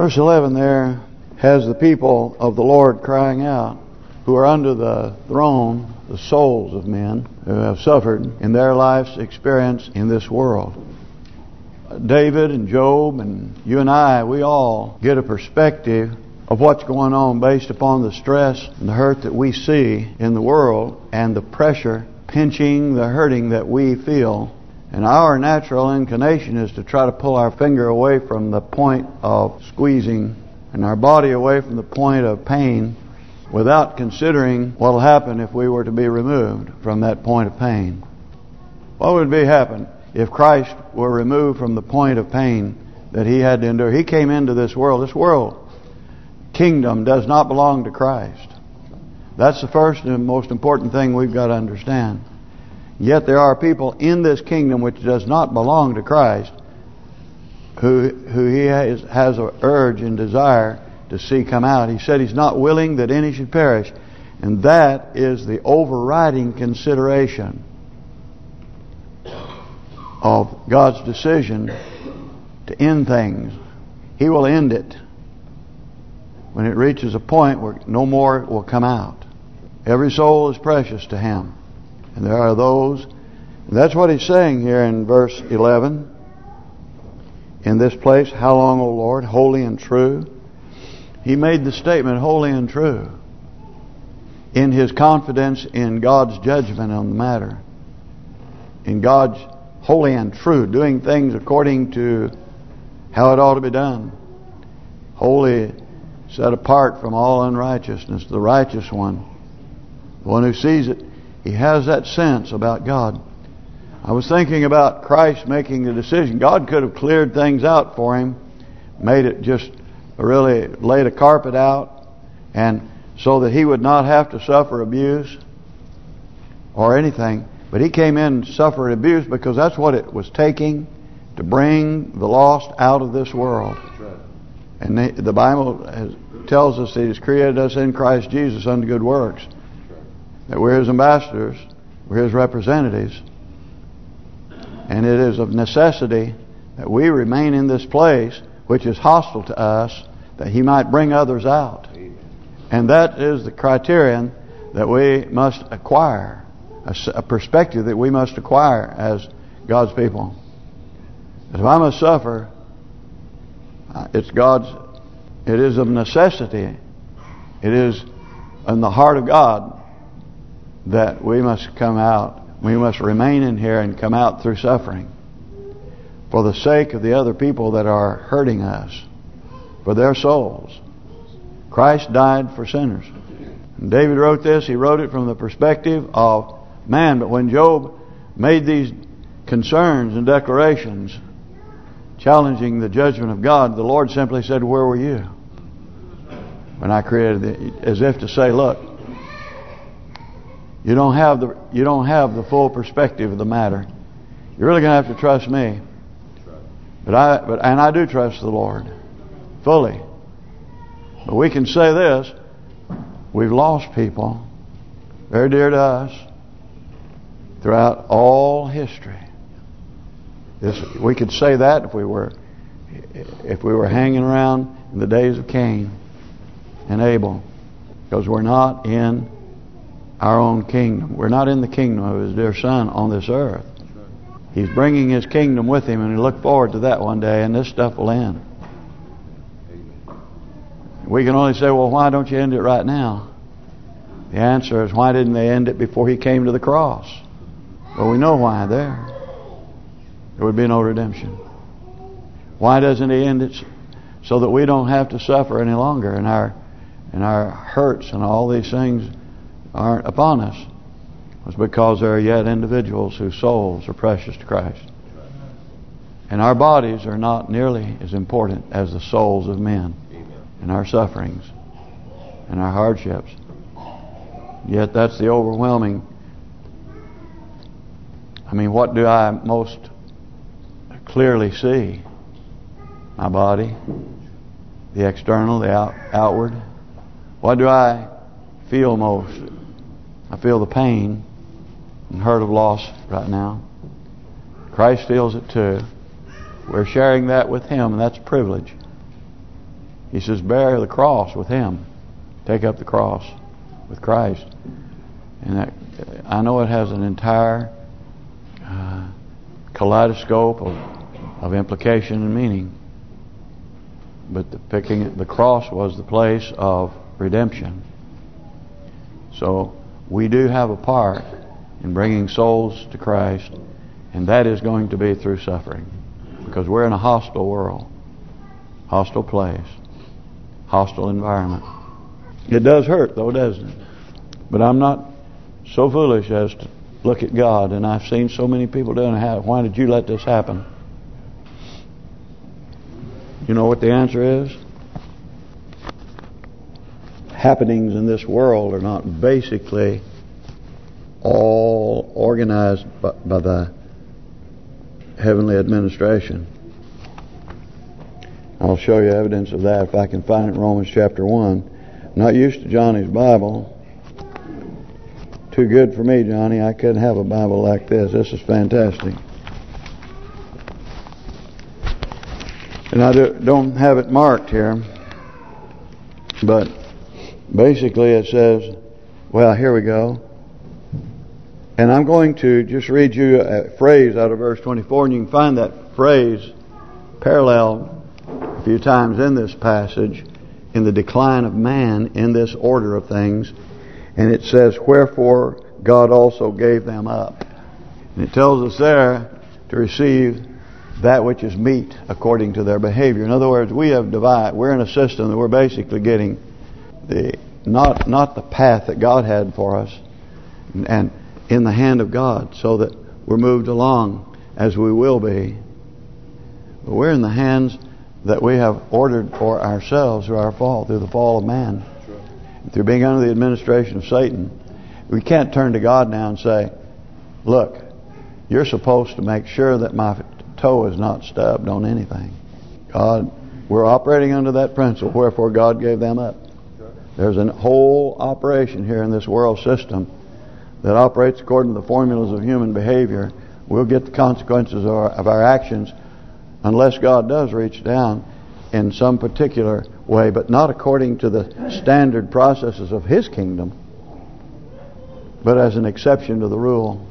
Verse 11 there has the people of the Lord crying out, who are under the throne, the souls of men who have suffered in their life's experience in this world. David and Job and you and I, we all get a perspective of what's going on based upon the stress and the hurt that we see in the world and the pressure pinching, the hurting that we feel. And our natural inclination is to try to pull our finger away from the point of squeezing and our body away from the point of pain without considering what will happen if we were to be removed from that point of pain. What would be happen if Christ were removed from the point of pain that He had to endure? He came into this world. This world kingdom does not belong to Christ. That's the first and most important thing we've got to understand. Yet there are people in this kingdom which does not belong to Christ who who he has, has an urge and desire to see come out. He said he's not willing that any should perish. And that is the overriding consideration of God's decision to end things. He will end it when it reaches a point where no more will come out. Every soul is precious to Him. And there are those, that's what He's saying here in verse 11. In this place, how long, O Lord, holy and true? He made the statement, holy and true, in his confidence in God's judgment on the matter. In God's holy and true, doing things according to how it ought to be done. Holy, set apart from all unrighteousness, the righteous one. The one who sees it, he has that sense about God. I was thinking about Christ making the decision. God could have cleared things out for him, made it just really laid a carpet out, and so that he would not have to suffer abuse or anything. But he came in and suffered abuse because that's what it was taking to bring the lost out of this world. And the, Bible tells us that He's created us in Christ Jesus unto good works. That we're His ambassadors, we're His representatives. And it is of necessity that we remain in this place which is hostile to us that He might bring others out. And that is the criterion that we must acquire, a, perspective that we must acquire as God's people. If I must suffer, it's God's, it is of necessity, it is in the heart of God that we must come out, we must remain in here and come out through suffering for the sake of the other people that are hurting us, for their souls. Christ died for sinners. And David wrote this, he wrote it from the perspective of man, but when Job made these concerns and declarations challenging the judgment of God, the Lord simply said, where were you? When I created it, as if to say, look, you don't have the you don't have the full perspective of the matter. You're really going to have to trust me. But I but and I do trust the Lord fully. But we can say this: we've lost people very dear to us throughout all history. This we could say that if we were if we were hanging around in the days of Cain and Abel, because we're not in our own kingdom. We're not in the kingdom of His dear Son on this earth. He's bringing His kingdom with Him, and we look forward to that one day, and this stuff will end. We can only say, well, why don't you end it right now? The answer is, why didn't they end it before He came to the cross? Well, we know why there. There would be no redemption. Why doesn't He end it so that we don't have to suffer any longer in our and our hurts and all these things aren't upon us? was because there are yet individuals whose souls are precious to Christ. And our bodies are not nearly as important as the souls of men and our sufferings and our hardships. Yet that's the overwhelming. I mean, what do I most clearly see? My body, the external, the out, outward. What do I feel most? I feel the pain and hurt of loss right now. Christ feels it too. We're sharing that with Him, and that's a privilege. He says, bear the cross with Him. Take up the cross with Christ. And that, I know it has an entire uh, kaleidoscope of, of implication and meaning. But the picking the cross was the place of redemption. So we do have a part in bringing souls to Christ, and that is going to be through suffering. Because we're in a hostile world, hostile place, hostile environment. It does hurt, though, doesn't it? But I'm not so foolish as to look at God, and I've seen so many people doing it. Why did you let this happen? You know what the answer is? Happenings in this world are not basically all organized by, by the heavenly administration. I'll show you evidence of that if I can find it in Romans chapter 1. not used to Johnny's Bible. Too good for me, Johnny. I couldn't have a Bible like this. This is fantastic. And I do, don't have it marked here. But basically it says, well, here we go. And I'm going to just read you a phrase out of verse 24, and you can find that phrase parallel a few times in this passage in the decline of man in this order of things. And it says, Wherefore God also gave them up. And it tells us there to receive that which is meet according to their behavior. In other words, we have divided. We're in a system that we're basically getting the not not the path that God had for us, and in the hand of God, so that we're moved along as we will be. But we're in the hands that we have ordered for ourselves through our fall, through the fall of man, through being under the administration of Satan. We can't turn to God now and say, "Look, you're supposed to make sure that my toe is not stubbed on anything. God, we're operating under that principle, wherefore God gave them up. There's a whole operation here in this world system that operates according to the formulas of human behavior. We'll get the consequences of our, of our actions unless God does reach down in some particular way, but not according to the standard processes of His kingdom, but as an exception to the rule.